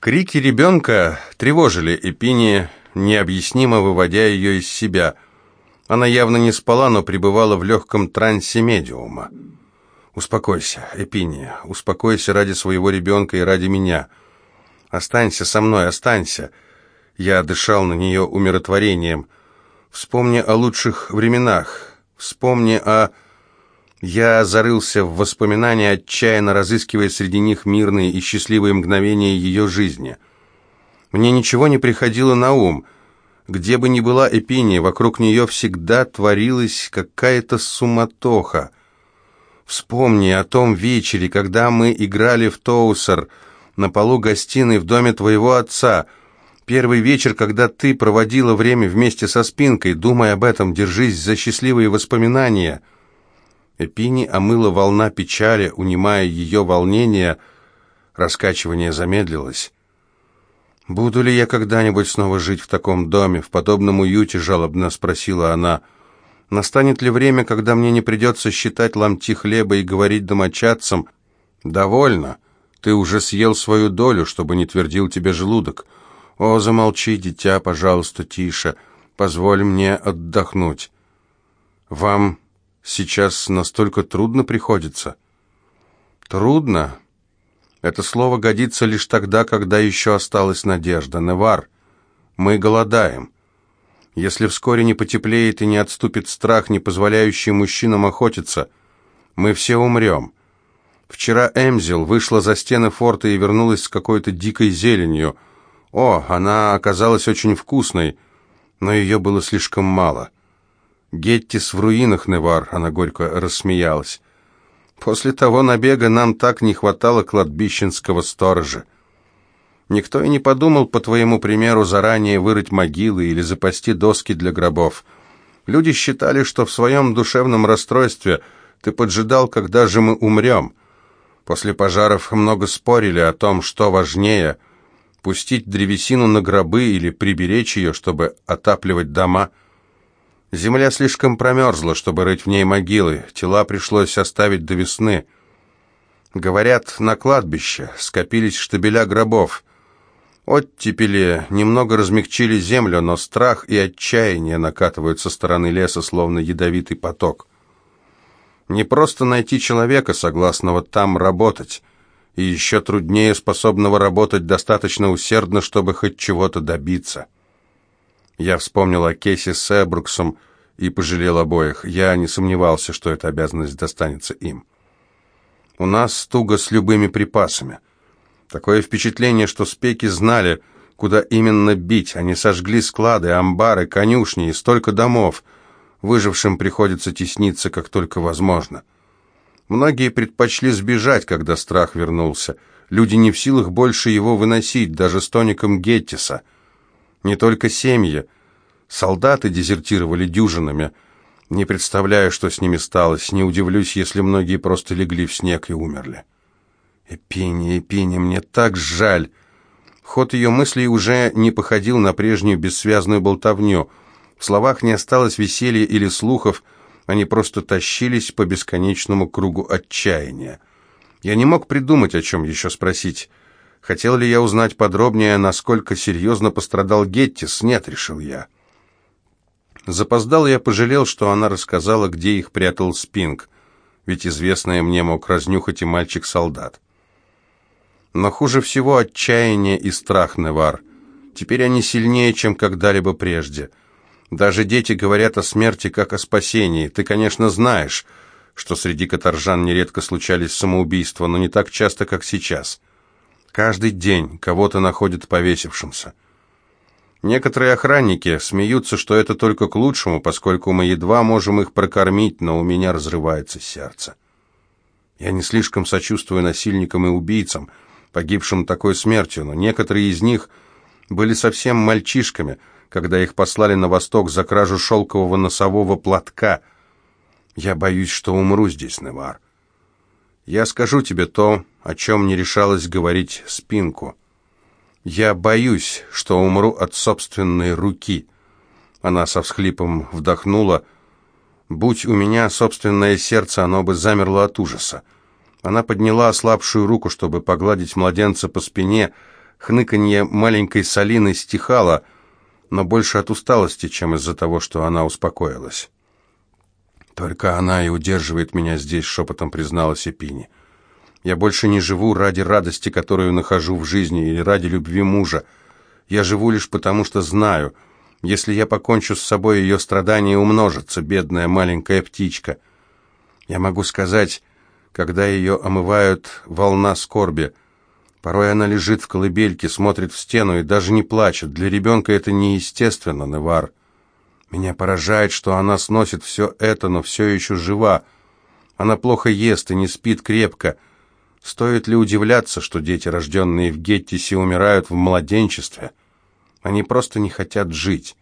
Крики ребенка тревожили Эпини, необъяснимо выводя ее из себя. Она явно не спала, но пребывала в легком трансе медиума. «Успокойся, Эпиния, успокойся ради своего ребенка и ради меня. Останься со мной, останься». Я дышал на нее умиротворением. «Вспомни о лучших временах. Вспомни о...» Я зарылся в воспоминания, отчаянно разыскивая среди них мирные и счастливые мгновения ее жизни. Мне ничего не приходило на ум. Где бы ни была Эпиния, вокруг нее всегда творилась какая-то суматоха. Вспомни о том вечере, когда мы играли в Тоусер на полу гостиной в доме твоего отца. Первый вечер, когда ты проводила время вместе со Спинкой. Думай об этом, держись за счастливые воспоминания». Эпини омыла волна печали, унимая ее волнение. Раскачивание замедлилось. «Буду ли я когда-нибудь снова жить в таком доме, в подобном уюте?» — жалобно спросила она. «Настанет ли время, когда мне не придется считать ломти хлеба и говорить домочадцам? Довольно. Ты уже съел свою долю, чтобы не твердил тебе желудок. О, замолчи, дитя, пожалуйста, тише. Позволь мне отдохнуть. Вам сейчас настолько трудно приходится. Трудно? Это слово годится лишь тогда, когда еще осталась надежда. Невар, мы голодаем. Если вскоре не потеплеет и не отступит страх, не позволяющий мужчинам охотиться, мы все умрем. Вчера Эмзил вышла за стены форта и вернулась с какой-то дикой зеленью. О, она оказалась очень вкусной, но ее было слишком мало. «Геттис в руинах, Невар», — она горько рассмеялась. «После того набега нам так не хватало кладбищенского сторожа. Никто и не подумал, по твоему примеру, заранее вырыть могилы или запасти доски для гробов. Люди считали, что в своем душевном расстройстве ты поджидал, когда же мы умрем. После пожаров много спорили о том, что важнее — пустить древесину на гробы или приберечь ее, чтобы отапливать дома — Земля слишком промерзла, чтобы рыть в ней могилы, тела пришлось оставить до весны. Говорят, на кладбище скопились штабеля гробов. Оттепели немного размягчили землю, но страх и отчаяние накатывают со стороны леса, словно ядовитый поток. Не просто найти человека, согласного там работать, и еще труднее способного работать достаточно усердно, чтобы хоть чего-то добиться. Я вспомнил о Кейсе с Эбруксом и пожалел обоих. Я не сомневался, что эта обязанность достанется им. У нас туго с любыми припасами. Такое впечатление, что спеки знали, куда именно бить. Они сожгли склады, амбары, конюшни и столько домов. Выжившим приходится тесниться, как только возможно. Многие предпочли сбежать, когда страх вернулся. Люди не в силах больше его выносить, даже с тоником Геттиса – не только семьи. Солдаты дезертировали дюжинами. Не представляю, что с ними сталось. Не удивлюсь, если многие просто легли в снег и умерли. Эпини, Эпини, мне так жаль. Ход ее мыслей уже не походил на прежнюю бессвязную болтовню. В словах не осталось веселья или слухов, они просто тащились по бесконечному кругу отчаяния. Я не мог придумать, о чем еще спросить. Хотел ли я узнать подробнее, насколько серьезно пострадал Геттис? Нет, решил я. Запоздал я пожалел, что она рассказала, где их прятал Спинг, ведь известное мне мог разнюхать и мальчик-солдат. Но хуже всего отчаяние и страх Невар. Теперь они сильнее, чем когда-либо прежде. Даже дети говорят о смерти как о спасении. Ты, конечно, знаешь, что среди каторжан нередко случались самоубийства, но не так часто, как сейчас. Каждый день кого-то находят повесившимся. Некоторые охранники смеются, что это только к лучшему, поскольку мы едва можем их прокормить, но у меня разрывается сердце. Я не слишком сочувствую насильникам и убийцам, погибшим такой смертью, но некоторые из них были совсем мальчишками, когда их послали на восток за кражу шелкового носового платка. Я боюсь, что умру здесь, Невар. Я скажу тебе то, о чем не решалась говорить Спинку. Я боюсь, что умру от собственной руки. Она со всхлипом вдохнула. Будь у меня собственное сердце, оно бы замерло от ужаса. Она подняла ослабшую руку, чтобы погладить младенца по спине, Хныканье маленькой Салины стихало, но больше от усталости, чем из-за того, что она успокоилась. «Только она и удерживает меня здесь», — шепотом призналась Эпини. «Я больше не живу ради радости, которую нахожу в жизни, или ради любви мужа. Я живу лишь потому, что знаю, если я покончу с собой, ее страдания умножатся, бедная маленькая птичка. Я могу сказать, когда ее омывают волна скорби. Порой она лежит в колыбельке, смотрит в стену и даже не плачет. Для ребенка это неестественно, Невар». Меня поражает, что она сносит все это, но все еще жива. Она плохо ест и не спит крепко. Стоит ли удивляться, что дети, рожденные в Геттисе, умирают в младенчестве? Они просто не хотят жить.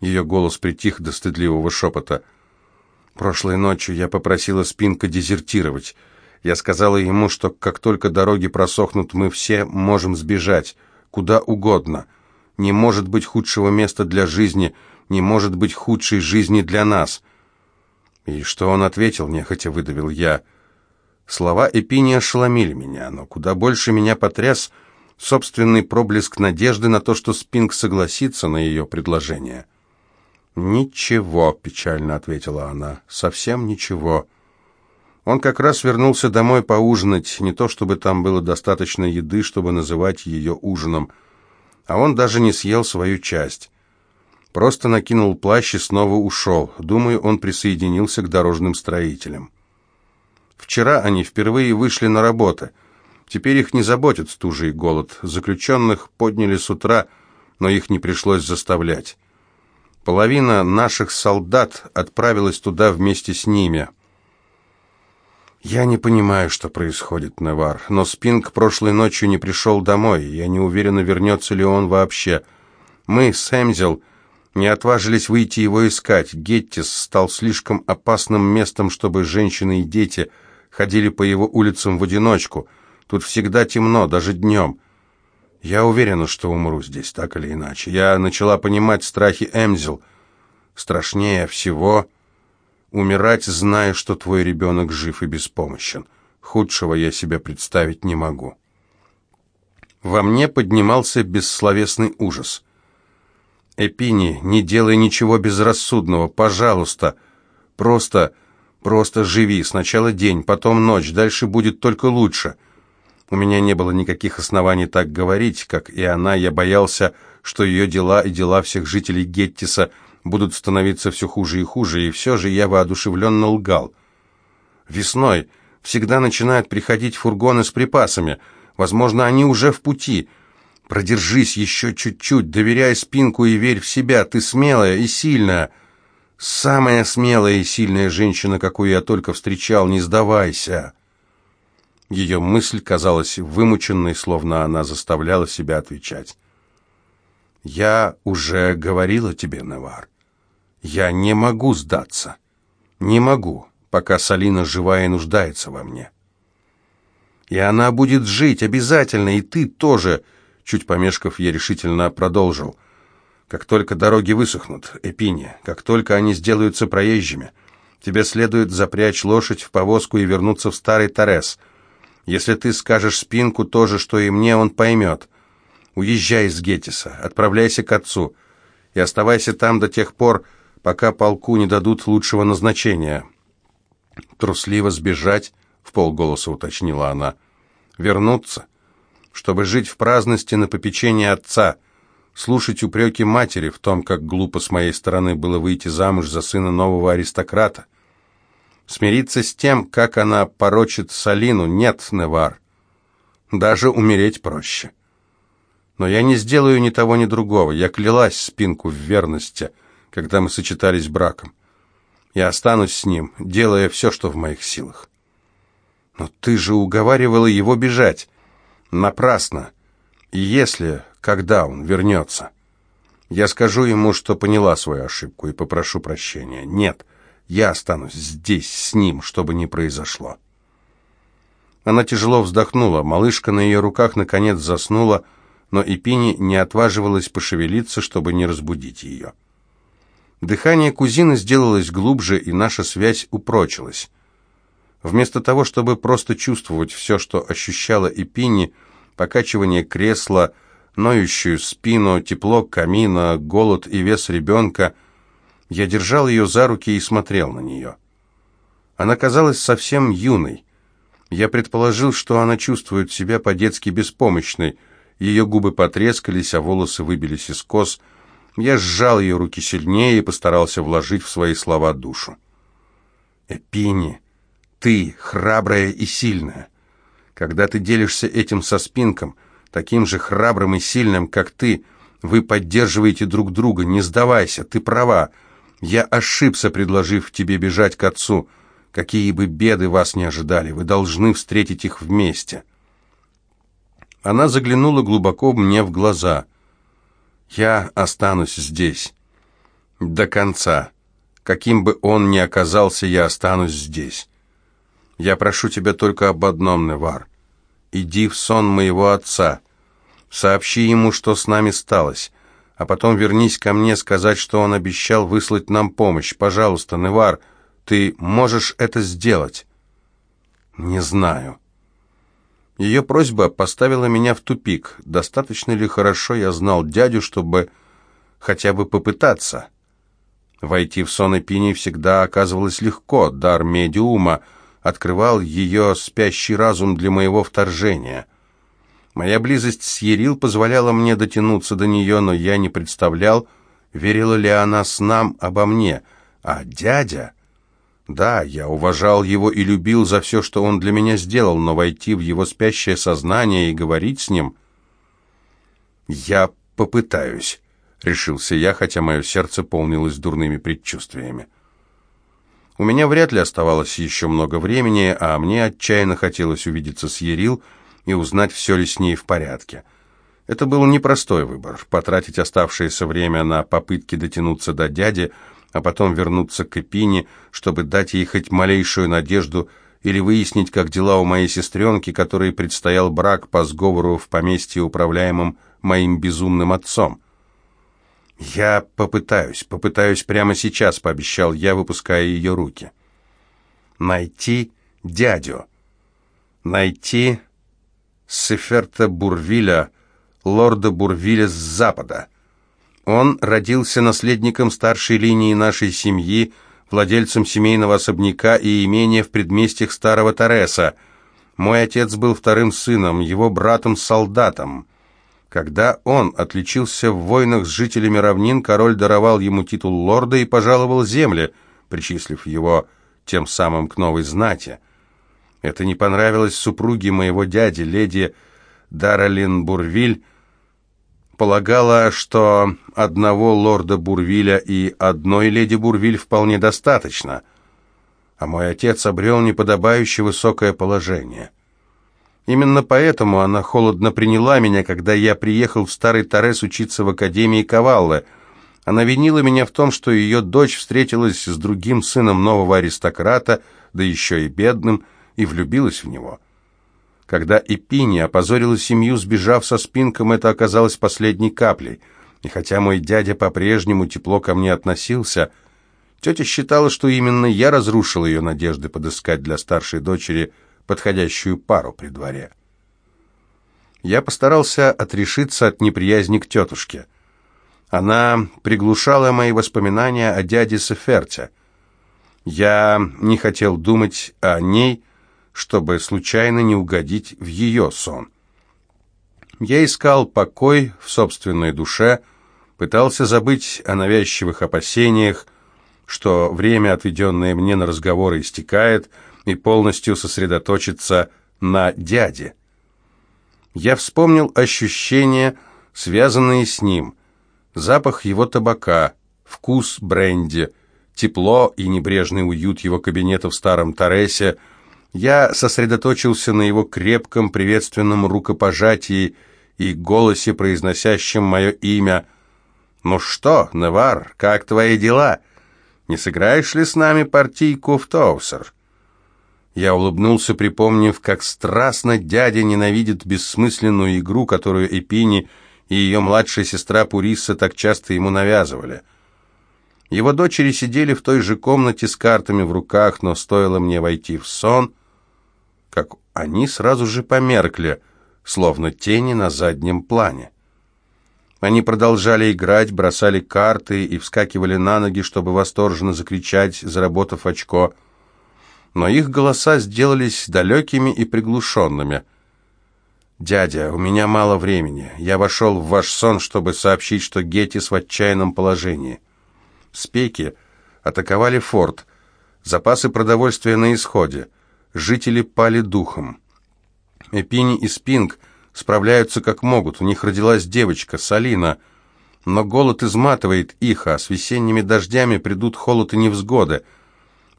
Ее голос притих до стыдливого шепота. Прошлой ночью я попросила Спинка дезертировать. Я сказала ему, что как только дороги просохнут, мы все можем сбежать. Куда угодно. Не может быть худшего места для жизни — не может быть худшей жизни для нас». «И что он ответил?» — нехотя выдавил я. Слова Эпини ошеломили меня, но куда больше меня потряс собственный проблеск надежды на то, что Спинг согласится на ее предложение. «Ничего», — печально ответила она, — «совсем ничего». Он как раз вернулся домой поужинать, не то чтобы там было достаточно еды, чтобы называть ее ужином, а он даже не съел свою часть. Просто накинул плащ и снова ушел. Думаю, он присоединился к дорожным строителям. Вчера они впервые вышли на работу. Теперь их не заботит стужа и голод. Заключенных подняли с утра, но их не пришлось заставлять. Половина наших солдат отправилась туда вместе с ними. Я не понимаю, что происходит, Невар, но Спинг прошлой ночью не пришел домой. Я не уверена, вернется ли он вообще. Мы с Эмзел не отважились выйти его искать. Геттис стал слишком опасным местом, чтобы женщины и дети ходили по его улицам в одиночку. Тут всегда темно, даже днем. Я уверена, что умру здесь, так или иначе. Я начала понимать страхи Эмзел. Страшнее всего умирать, зная, что твой ребенок жив и беспомощен. Худшего я себе представить не могу. Во мне поднимался бессловесный ужас — Эпини, не делай ничего безрассудного, пожалуйста. Просто, просто живи. Сначала день, потом ночь, дальше будет только лучше. У меня не было никаких оснований так говорить, как и она. Я боялся, что ее дела и дела всех жителей Геттиса будут становиться все хуже и хуже, и все же я воодушевленно лгал. Весной всегда начинают приходить фургоны с припасами. Возможно, они уже в пути. Продержись еще чуть-чуть, доверяй спинку и верь в себя. Ты смелая и сильная. Самая смелая и сильная женщина, какую я только встречал. Не сдавайся. Ее мысль казалась вымученной, словно она заставляла себя отвечать. «Я уже говорила тебе, Навар. Я не могу сдаться. Не могу, пока Салина жива и нуждается во мне. И она будет жить обязательно, и ты тоже...» Чуть помешков, я решительно продолжил. «Как только дороги высохнут, Эпини, как только они сделаются проезжими, тебе следует запрячь лошадь в повозку и вернуться в старый Торрес. Если ты скажешь Спинку то же, что и мне, он поймет. Уезжай из Гетиса, отправляйся к отцу и оставайся там до тех пор, пока полку не дадут лучшего назначения». «Трусливо сбежать?» — в полголоса уточнила она. «Вернуться?» Чтобы жить в праздности на попечении отца, слушать упреки матери в том, как глупо с моей стороны было выйти замуж за сына нового аристократа. Смириться с тем, как она порочит Салину, нет, Невар. Даже умереть проще. Но я не сделаю ни того, ни другого. Я клялась спинку в верности, когда мы сочетались браком. Я останусь с ним, делая все, что в моих силах. Но ты же уговаривала его бежать. Напрасно. И если, когда он вернется, я скажу ему, что поняла свою ошибку и попрошу прощения. Нет, я останусь здесь с ним, чтобы не произошло. Она тяжело вздохнула. Малышка на ее руках наконец заснула, но Ипини не отваживалась пошевелиться, чтобы не разбудить ее. Дыхание кузины сделалось глубже, и наша связь упрочилась. Вместо того, чтобы просто чувствовать все, что ощущала Эпини, покачивание кресла, ноющую спину, тепло камина, голод и вес ребенка. Я держал ее за руки и смотрел на нее. Она казалась совсем юной. Я предположил, что она чувствует себя по-детски беспомощной. Ее губы потрескались, а волосы выбились из кос. Я сжал ее руки сильнее и постарался вложить в свои слова душу. «Эпини, ты храбрая и сильная. Когда ты делишься этим со Спинком, таким же храбрым и сильным, как ты, вы поддерживаете друг друга, не сдавайся, ты права. Я ошибся, предложив тебе бежать к отцу. Какие бы беды вас не ожидали, вы должны встретить их вместе». Она заглянула глубоко мне в глаза. «Я останусь здесь. До конца. Каким бы он ни оказался, я останусь здесь. Я прошу тебя только об одном, Невар. Иди в сон моего отца. Сообщи ему, что с нами сталось, а потом вернись ко мне сказать, что он обещал выслать нам помощь. Пожалуйста, Невар, ты можешь это сделать?» «Не знаю». Ее просьба поставила меня в тупик. Достаточно ли хорошо я знал дядю, чтобы хотя бы попытаться? Войти в сон Эпини всегда оказывалось легко, дар медиума — открывал ее спящий разум для моего вторжения. Моя близость с Ерил позволяла мне дотянуться до нее, но я не представлял, верила ли она с нам обо мне. А дядя... Да, я уважал его и любил за все, что он для меня сделал, но войти в его спящее сознание и говорить с ним... «Я попытаюсь», — решился я, хотя мое сердце полнилось дурными предчувствиями. У меня вряд ли оставалось еще много времени, а мне отчаянно хотелось увидеться с Ерил и узнать, все ли с ней в порядке. Это был непростой выбор – потратить оставшееся время на попытки дотянуться до дяди, а потом вернуться к Эпине, чтобы дать ей хоть малейшую надежду или выяснить, как дела у моей сестренки, которой предстоял брак по сговору в поместье, управляемом моим безумным отцом. «Я попытаюсь, попытаюсь прямо сейчас», — пообещал я, выпуская ее руки. «Найти дядю. Найти Сеферта Бурвиля, лорда Бурвиля с запада. Он родился наследником старшей линии нашей семьи, владельцем семейного особняка и имения в предместьях старого Тареса. Мой отец был вторым сыном, его братом-солдатом». Когда он отличился в войнах с жителями равнин, король даровал ему титул лорда и пожаловал земли, причислив его тем самым к новой знати. Это не понравилось супруге моего дяди, леди Даралин Бурвиль, полагала, что одного лорда Бурвиля и одной леди Бурвиль вполне достаточно, а мой отец обрел неподобающее высокое положение. Именно поэтому она холодно приняла меня, когда я приехал в Старый Торрес учиться в Академии Каваллы. Она винила меня в том, что ее дочь встретилась с другим сыном нового аристократа, да еще и бедным, и влюбилась в него. Когда Эпини опозорила семью, сбежав со спинком, это оказалось последней каплей. И хотя мой дядя по-прежнему тепло ко мне относился, тетя считала, что именно я разрушил ее надежды подыскать для старшей дочери подходящую пару при дворе. Я постарался отрешиться от неприязни к тетушке. Она приглушала мои воспоминания о дяде Сеферте. Я не хотел думать о ней, чтобы случайно не угодить в ее сон. Я искал покой в собственной душе, пытался забыть о навязчивых опасениях, что время, отведенное мне на разговоры, истекает, и полностью сосредоточиться на дяде. Я вспомнил ощущения, связанные с ним, запах его табака, вкус бренди, тепло и небрежный уют его кабинета в старом Торресе. Я сосредоточился на его крепком приветственном рукопожатии и голосе, произносящем мое имя. «Ну что, Невар, как твои дела? Не сыграешь ли с нами партийку в Тоусер?» Я улыбнулся, припомнив, как страстно дядя ненавидит бессмысленную игру, которую Эпини и ее младшая сестра Пуриса так часто ему навязывали. Его дочери сидели в той же комнате с картами в руках, но стоило мне войти в сон, как они сразу же померкли, словно тени на заднем плане. Они продолжали играть, бросали карты и вскакивали на ноги, чтобы восторженно закричать, заработав очко. Но их голоса сделались далекими и приглушенными. «Дядя, у меня мало времени. Я вошел в ваш сон, чтобы сообщить, что Гетис в отчаянном положении. Спеки атаковали форт. Запасы продовольствия на исходе. Жители пали духом. Эпини и Спинг справляются как могут. У них родилась девочка, Салина. Но голод изматывает их, а с весенними дождями придут холод и невзгоды.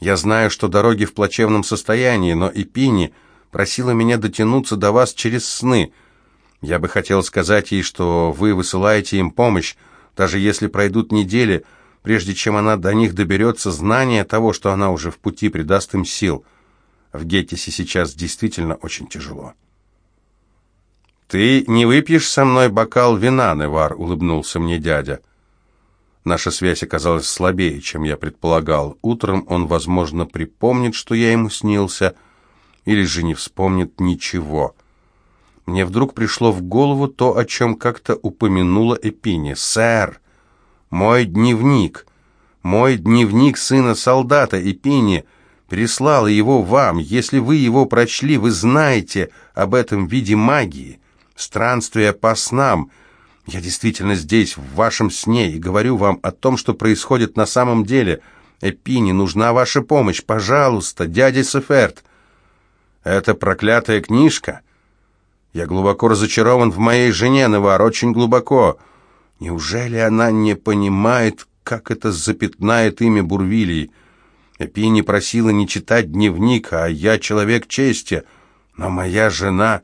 Я знаю, что дороги в плачевном состоянии, но Эпини просила меня дотянуться до вас через сны. Я бы хотел сказать ей, что вы высылаете им помощь, даже если пройдут недели, прежде чем она до них доберется, знание того, что она уже в пути, придаст им сил. В Геттисе сейчас действительно очень тяжело. «Ты не выпьешь со мной бокал вина, Невар?» — улыбнулся мне дядя. Наша связь оказалась слабее, чем я предполагал. Утром он, возможно, припомнит, что я ему снился, или же не вспомнит ничего. Мне вдруг пришло в голову то, о чем как-то упомянула Эпини. «Сэр, мой дневник, мой дневник сына солдата Эпини прислал его вам. Если вы его прочли, вы знаете об этом виде магии» странствия по снам. Я действительно здесь, в вашем сне, и говорю вам о том, что происходит на самом деле. Эпини, нужна ваша помощь, пожалуйста, дядя Сеферт. Это проклятая книжка. Я глубоко разочарован в моей жене, Невар, очень глубоко. Неужели она не понимает, как это запятнает имя Бурвилии? Эпини просила не читать дневник, а я человек чести, но моя жена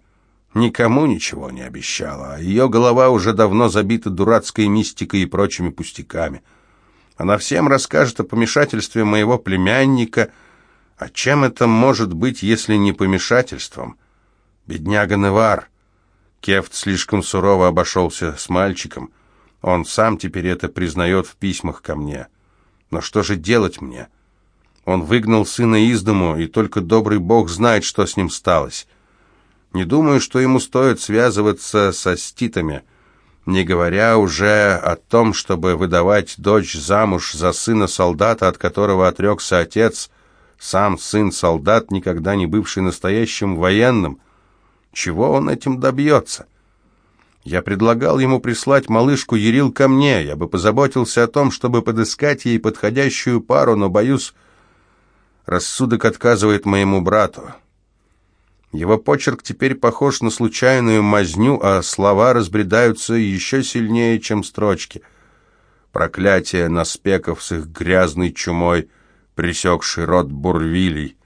никому ничего не обещала, а ее голова уже давно забита дурацкой мистикой и прочими пустяками. Она всем расскажет о помешательстве моего племянника. А чем это может быть, если не помешательством? Бедняга Невар. Кефт слишком сурово обошелся с мальчиком. Он сам теперь это признает в письмах ко мне. Но что же делать мне? Он выгнал сына из дому, и только добрый Бог знает, что с ним сталось. Не думаю, что ему стоит связываться со ститами, не говоря уже о том, чтобы выдавать дочь замуж за сына солдата, от которого отрекся отец, сам сын солдат, никогда не бывший настоящим военным. Чего он этим добьется? Я предлагал ему прислать малышку Ерил ко мне, я бы позаботился о том, чтобы подыскать ей подходящую пару, но, боюсь, рассудок отказывает моему брату. Его почерк теперь похож на случайную мазню, а слова разбредаются еще сильнее, чем строчки. Проклятие на спеков с их грязной чумой, пресекший рот бурвилей.